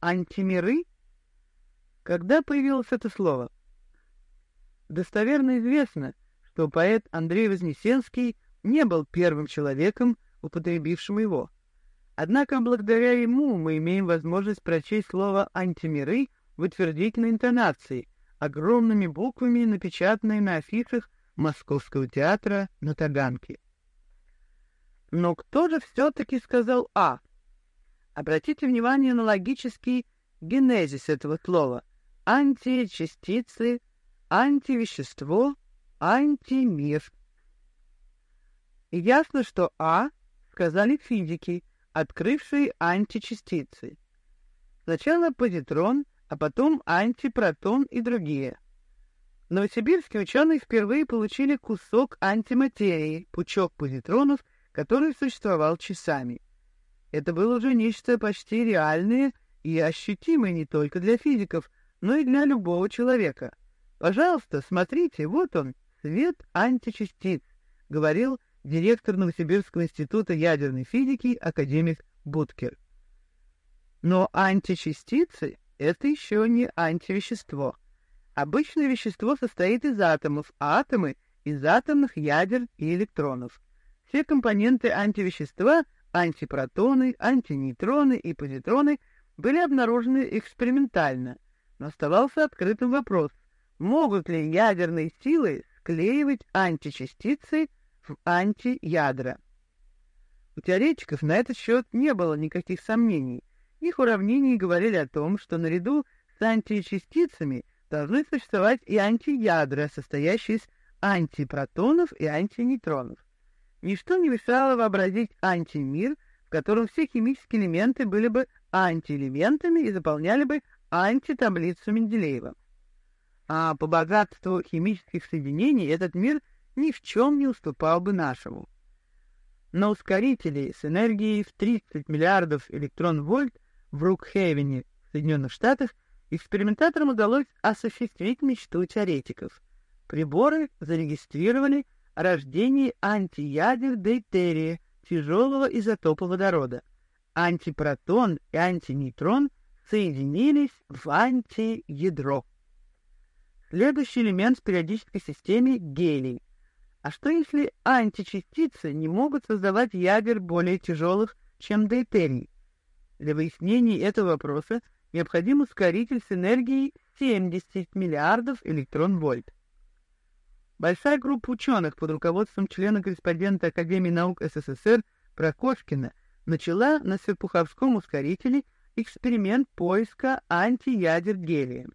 антимиры? Когда появилось это слово? Достоверно известно, что поэт Андрей Вознесенский не был первым человеком, употребившим его. Однако благодаря ему мы имеем возможность прочесть слово «антимиры» в утвердительной интонации, огромными буквами, напечатанные на афишах Московского театра на Таганке. Но кто же все-таки сказал «а»? Обратите внимание на логический генезис этого слова. Античастицы, антивещество, антимир. Ясно, что «а» сказали физики, открывшие античастицы. Сначала позитрон, а потом антипротон и другие. В Новосибирске ученые впервые получили кусок антиматерии, пучок позитронов, который существовал часами. Это было уже нечто почти реальное и ощутимое не только для физиков, но и для любого человека. «Пожалуйста, смотрите, вот он, свет античастиц», — говорил директор Новосибирского института ядерной физики академик Буткер. Но античастицы — это еще не антивещество. Обычное вещество состоит из атомов, а атомы — из атомных ядер и электронов. Все компоненты антивещества — антипротоны, антинейтроны и позитроны — были обнаружены экспериментально, но оставался открытым вопрос, могут ли ядерные силы склеивать античастицы в антиядра. У теоретиков на этот счет не было никаких сомнений. Их уравнения говорили о том, что наряду с античастицами должны существовать и антиядра, состоящие из антипротонов и антинейтронов. Ничто не мешало вообразить антимир, в котором все химические элементы были бы антиэлементами и заполняли бы антитаблицу Менделеева. А по богатству химических соединений этот мир ни в чем не уступал бы нашему. На ускорителе с энергией в 30 миллиардов электрон-вольт в Рукхейвене в Соединенных Штатах экспериментаторам удалось осуществить мечту теоретиков. Приборы зарегистрировали рождении антиядер дейтерия, тяжелого изотопа водорода. Антипротон и антинейтрон соединились в антиядро. Следующий элемент в периодической системе — гелий. А что если античастицы не могут создавать ядер более тяжелых, чем дейтерий? Для выяснения этого вопроса необходим ускоритель с энергией 70 миллиардов электрон-вольт. Большая группа ученых под руководством члена-корреспондента Академии наук СССР Прокофкина начала на Серпуховском ускорителе эксперимент поиска антиядер гелия.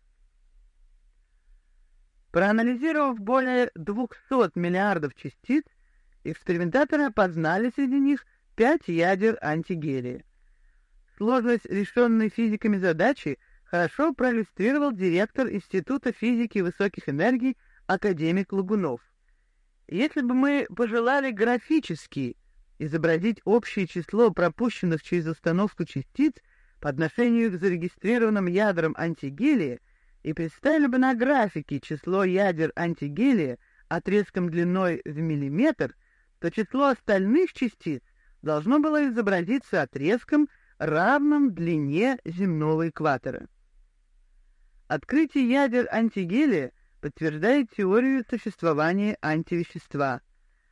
Проанализировав более 200 миллиардов частиц, экспериментаторы опознали среди них пять ядер антигелия. Сложность решенной физиками задачи хорошо проиллюстрировал директор Института физики высоких энергий академик Лагунов. Если бы мы пожелали графически изобразить общее число пропущенных через установку частиц по отношению к зарегистрированным ядрам антигелия и представили бы на графике число ядер антигелия отрезком длиной в миллиметр, то число остальных частиц должно было изобразиться отрезком, равным длине земного экватора. Открытие ядер антигелия подтверждает теорию существования антивещества.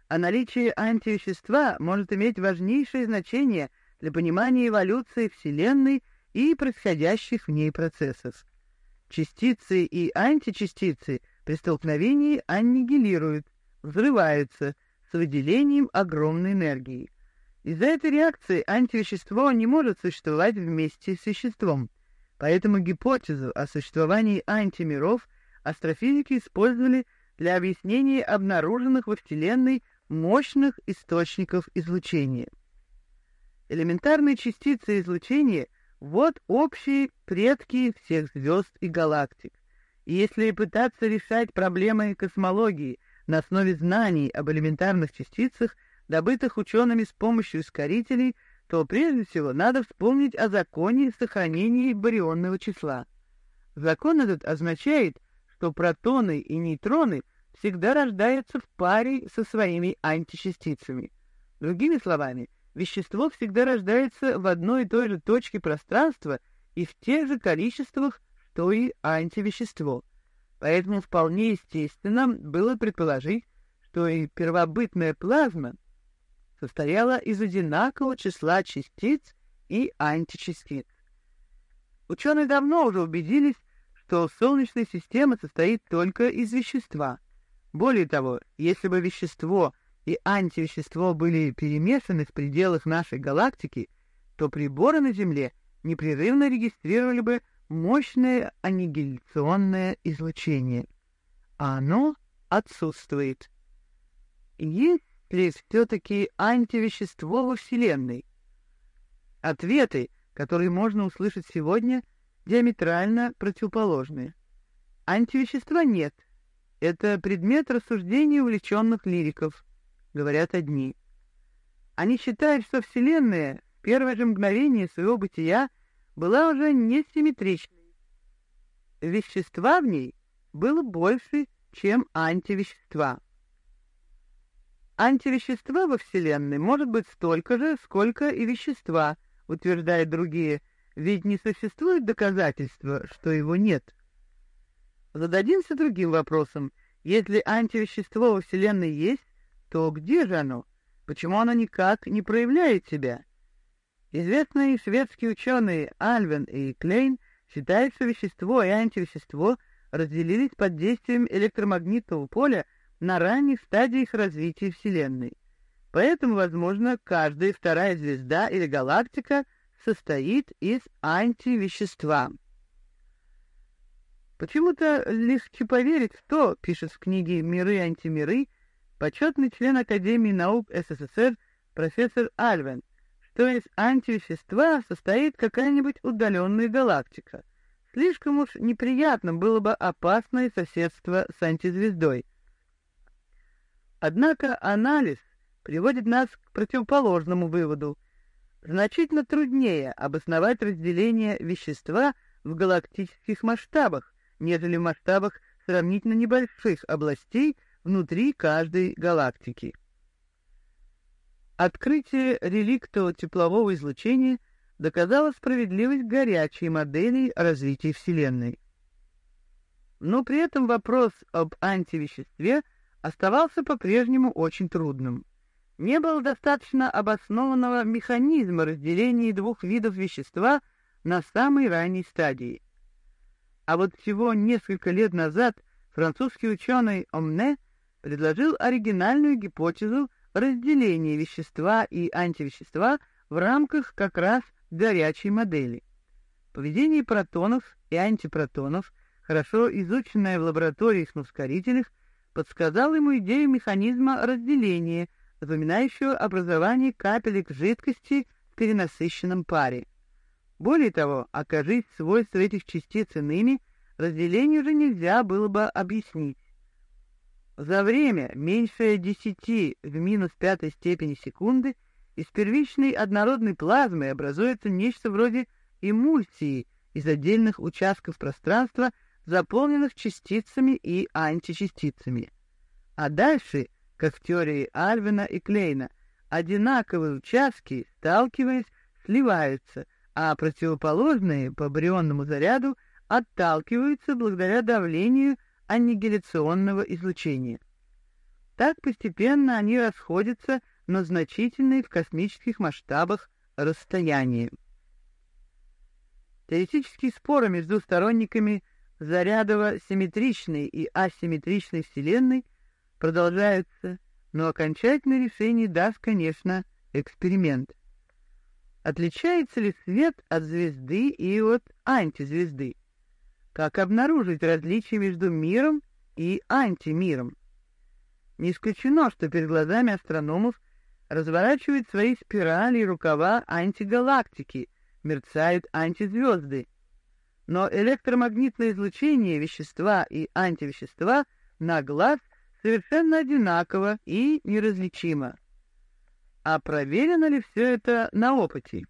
А наличие антивещества может иметь важнейшее значение для понимания эволюции Вселенной и происходящих в ней процессов. Частицы и античастицы при столкновении аннигилируют, взрываются с выделением огромной энергии. Из-за этой реакции антивещество не может существовать вместе с веществом, поэтому гипотезу о существовании антимиров астрофизики использовали для объяснения обнаруженных во Вселенной мощных источников излучения. Элементарные частицы излучения — вот общие предки всех звезд и галактик. И если пытаться решать проблемы космологии на основе знаний об элементарных частицах, добытых учеными с помощью ускорителей, то прежде всего надо вспомнить о законе сохранения барионного числа. Закон этот означает, что протоны и нейтроны всегда рождаются в паре со своими античастицами. Другими словами, вещество всегда рождается в одной и той же точке пространства и в тех же количествах, что и антивещество. Поэтому вполне естественно было предположить, что и первобытная плазма состояла из одинакового числа частиц и античастиц. Ученые давно уже убедились, что Солнечная система состоит только из вещества. Более того, если бы вещество и антивещество были перемешаны в пределах нашей галактики, то приборы на Земле непрерывно регистрировали бы мощное аннигиляционное излучение. А оно отсутствует. Есть ли все-таки антивещество во Вселенной? Ответы, которые можно услышать сегодня, диаметрально противоположны. Антивещества нет. Это предмет рассуждений увлеченных лириков, говорят одни. Они считают, что Вселенная в первое же мгновение своего бытия была уже несимметричной. Вещества в ней было больше, чем антивещества. Антивещества во Вселенной может быть столько же, сколько и вещества, утверждают другие, ведь не существует доказательства, что его нет. Зададимся другим вопросом. Если антивещество во Вселенной есть, то где же оно? Почему оно никак не проявляет себя? Известные шведские ученые Альвен и Клейн считают, что вещество и антивещество разделились под действием электромагнитного поля на ранних стадиях развития Вселенной. Поэтому, возможно, каждая вторая звезда или галактика состоит из антивещества. Почему-то легче поверить в то, пишет в книге «Миры и антимиры» почетный член Академии наук СССР профессор Альвен, что из антивещества состоит какая-нибудь удаленная галактика. Слишком уж неприятно было бы опасное соседство с антизвездой. Однако анализ приводит нас к противоположному выводу. Значительно труднее обосновать разделение вещества в галактических масштабах, нежели в масштабах сравнительно небольших областей внутри каждой галактики. Открытие реликтового теплового излучения доказало справедливость горячей модели развития Вселенной. Но при этом вопрос об антивеществе – оставался по-прежнему очень трудным. Не было достаточно обоснованного механизма разделения двух видов вещества на самой ранней стадии. А вот всего несколько лет назад французский ученый Омне предложил оригинальную гипотезу разделения вещества и антивещества в рамках как раз горячей модели. Поведение протонов и антипротонов, хорошо изученное в лабораториях на ускорителях, подсказал ему идею механизма разделения, напоминающего образование капелек жидкости в перенасыщенном паре. Более того, окажись свойства этих частиц иными, разделение уже нельзя было бы объяснить. За время, меньшее 10 в минус пятой степени секунды, из первичной однородной плазмы образуется нечто вроде эмульсии из отдельных участков пространства заполненных частицами и античастицами. А дальше, как в теории Альвина и Клейна, одинаковые участки, сталкиваясь, сливаются, а противоположные по барионному заряду отталкиваются благодаря давлению аннигиляционного излучения. Так постепенно они расходятся на значительные в космических масштабах расстояния. Теоретические споры между сторонниками зарядово-симметричной и асимметричной Вселенной продолжаются, но окончательное решение даст, конечно, эксперимент. Отличается ли свет от звезды и от антизвезды? Как обнаружить различие между миром и антимиром? Не исключено, что перед глазами астрономов разворачивают свои спирали и рукава антигалактики, мерцают антизвезды, но электромагнитное излучение вещества и антивещества на глаз совершенно одинаково и неразличимо. А проверено ли все это на опыте?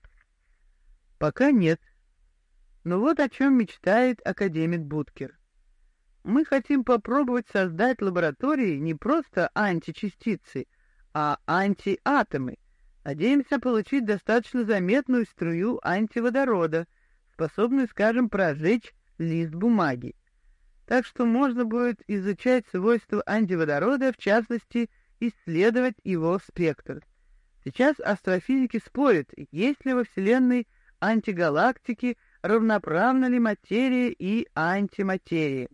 Пока нет. Но вот о чем мечтает академик Буткер. Мы хотим попробовать создать лаборатории не просто античастицы, а антиатомы. Надеемся получить достаточно заметную струю антиводорода — способную, скажем, прожечь лист бумаги. Так что можно будет изучать свойства антиводорода, в частности, исследовать его спектр. Сейчас астрофизики спорят, есть ли во Вселенной антигалактики, равноправна ли материя и антиматерия.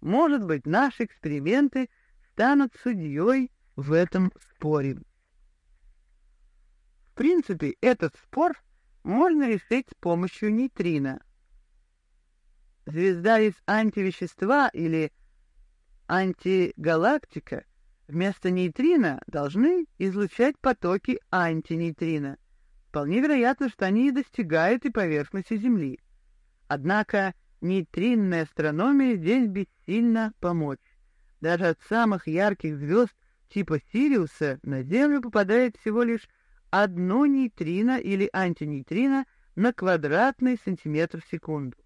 Может быть, наши эксперименты станут судьей в этом споре. В принципе, этот спор можно решить с помощью нейтрино. Звезда из антивещества или антигалактика вместо нейтрино должны излучать потоки антинейтрино. Вполне вероятно, что они и достигают и поверхности Земли. Однако нейтринная астрономия здесь бессильно помочь. Даже от самых ярких звезд типа Сириуса на Землю попадает всего лишь одно нейтрино или антинейтрино на квадратный сантиметр в секунду.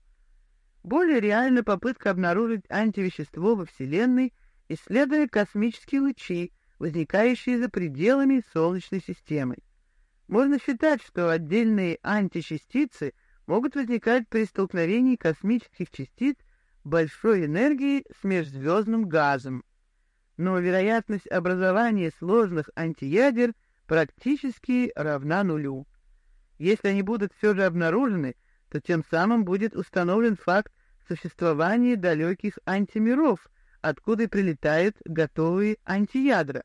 Более реальна попытка обнаружить антивещество во Вселенной, исследуя космические лучи, возникающие за пределами Солнечной системы. Можно считать, что отдельные античастицы могут возникать при столкновении космических частиц большой энергии с межзвездным газом. Но вероятность образования сложных антиядер практически равна нулю. Если они будут все же обнаружены, то тем самым будет установлен факт существования далеких антимиров, откуда прилетают готовые антиядра.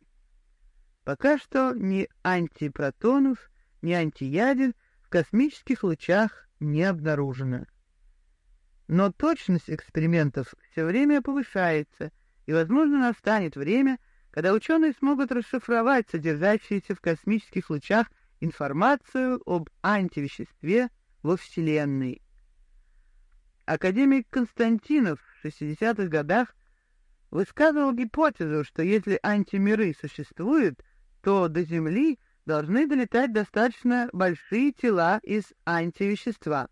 Пока что ни антипротонов, ни антиядер в космических лучах не обнаружено. Но точность экспериментов все время повышается, и, возможно, настанет время, когда ученые смогут расшифровать содержащуюся в космических лучах информацию об антивеществе во Вселенной. Академик Константинов в 60-х годах высказывал гипотезу, что если антимиры существуют, то до Земли должны долетать достаточно большие тела из антивещества.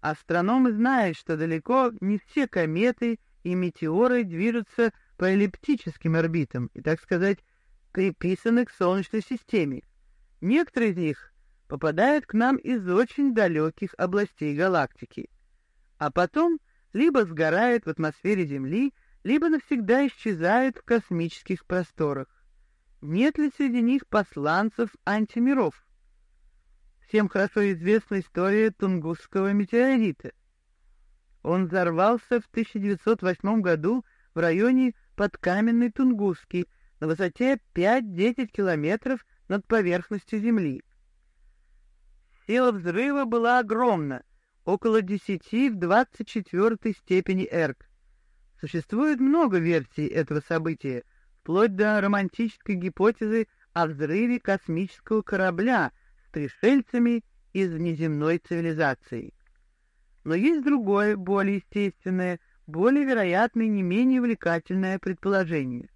Астрономы знают, что далеко не все кометы и метеоры движутся по эллиптическим орбитам и, так сказать, приписаны к Солнечной системе. Некоторые из них попадают к нам из очень далеких областей галактики, а потом либо сгорают в атмосфере Земли, либо навсегда исчезают в космических просторах нет ли среди них посланцев антимиров. Всем хорошо известна история Тунгусского метеорита. Он взорвался в 1908 году в районе подкаменной Тунгуски на высоте 5-10 километров над поверхностью Земли. Сила взрыва была огромна, около 10 в 24 степени эрк. Существует много версий этого события — вплоть до романтической гипотезы о взрыве космического корабля с пришельцами из внеземной цивилизации. Но есть другое, более естественное, более вероятное не менее увлекательное предположение.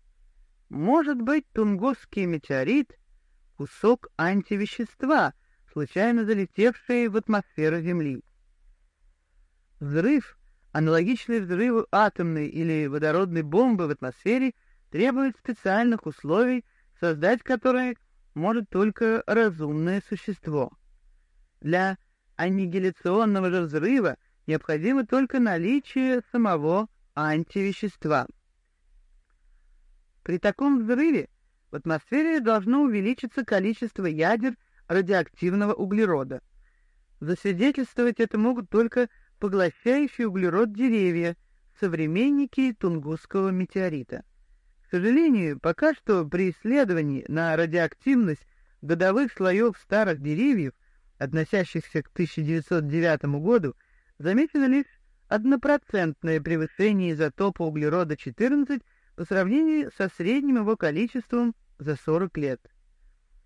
Может быть, Тунгусский метеорит — кусок антивещества, случайно залетевший в атмосферу Земли. Взрыв, аналогичный взрыву атомной или водородной бомбы в атмосфере — требует специальных условий, создать которые может только разумное существо. Для аннигиляционного же взрыва необходимо только наличие самого антивещества. При таком взрыве в атмосфере должно увеличиться количество ядер радиоактивного углерода. Засвидетельствовать это могут только поглощающие углерод деревья, современники Тунгусского метеорита. К сожалению, пока что при исследовании на радиоактивность годовых слоев старых деревьев, относящихся к 1909 году, замечено лишь однопроцентное превышение изотопа углерода-14 по сравнению со средним его количеством за 40 лет.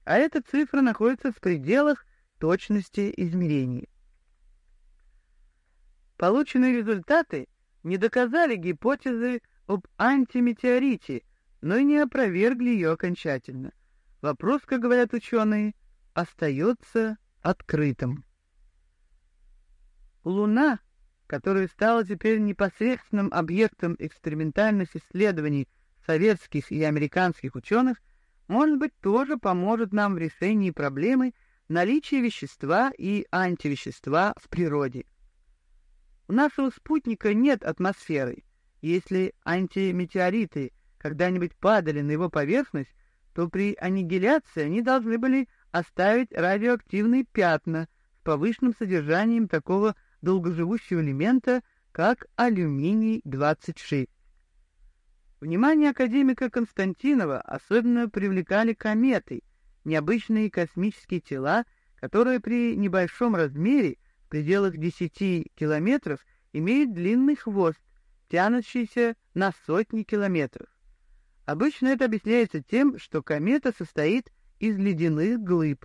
А эта цифра находится в пределах точности измерений. Полученные результаты не доказали гипотезы об антиметеорите, но и не опровергли ее окончательно. Вопрос, как говорят ученые, остается открытым. Луна, которая стала теперь непосредственным объектом экспериментальных исследований советских и американских ученых, может быть, тоже поможет нам в решении проблемы, наличие вещества и антивещества в природе. У нашего спутника нет атмосферы. Если антиметеориты когда-нибудь падали на его поверхность, то при аннигиляции они должны были оставить радиоактивные пятна с повышенным содержанием такого долгоживущего элемента, как алюминий-26. Внимание академика Константинова особенно привлекали кометы, необычные космические тела, которые при небольшом размере, в пределах 10 километров, имеют длинный хвост, тянущийся на сотни километров. Обычно это объясняется тем, что комета состоит из ледяных глыб.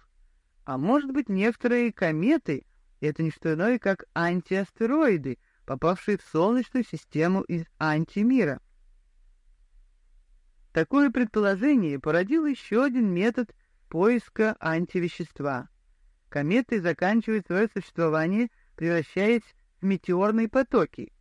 А может быть, некоторые кометы — это не что иное, как антиастероиды, попавшие в Солнечную систему из антимира. Такое предположение породило еще один метод поиска антивещества. Кометы заканчивают свое существование, превращаясь в метеорные потоки.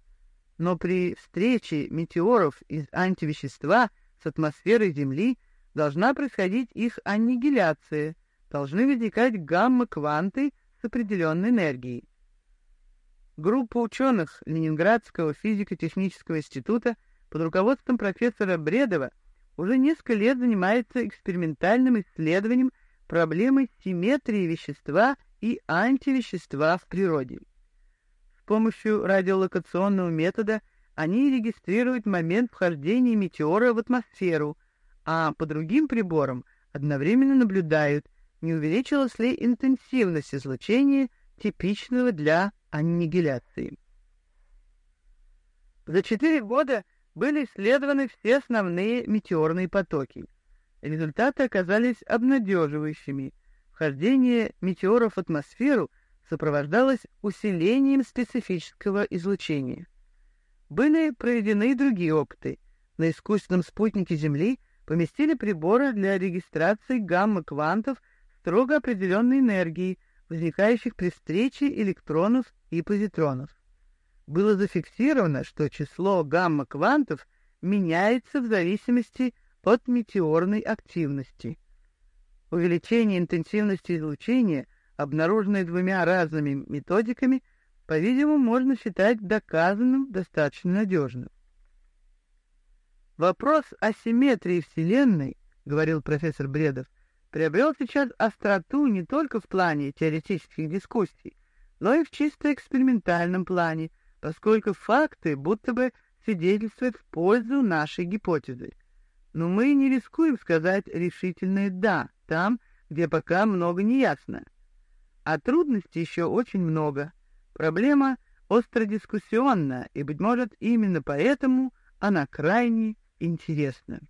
Но при встрече метеоров из антивещества с атмосферой Земли должна происходить их аннигиляция, должны возникать гамма-кванты с определенной энергией. Группа ученых Ленинградского физико-технического института под руководством профессора Бредова уже несколько лет занимается экспериментальным исследованием проблемы симметрии вещества и антивещества в природе. С помощью радиолокационного метода они регистрируют момент вхождения метеора в атмосферу, а по другим приборам одновременно наблюдают, не увеличилась ли интенсивность излучения, типичного для аннигиляции. За четыре года были исследованы все основные метеорные потоки. Результаты оказались обнадеживающими. Вхождение метеоров в атмосферу сопровождалось усилением специфического излучения. Были проведены другие опыты. На искусственном спутнике Земли поместили приборы для регистрации гамма-квантов строго определенной энергии, возникающих при встрече электронов и позитронов было зафиксировано, что число гамма-квантов меняется в зависимости от метеорной активности. Увеличение интенсивности излучения, обнаруженное двумя разными методиками, по-видимому, можно считать доказанным достаточно надежным. Вопрос о симметрии Вселенной, говорил профессор Бредов, приобрел сейчас остроту не только в плане теоретических дискуссий, но и в чисто экспериментальном плане, поскольку факты будто бы свидетельствуют в пользу нашей гипотезы. Но мы не рискуем сказать решительное «да» там, где пока много не ясно. А трудностей еще очень много. Проблема остродискуссионна, и, быть может, именно поэтому она крайне интересна.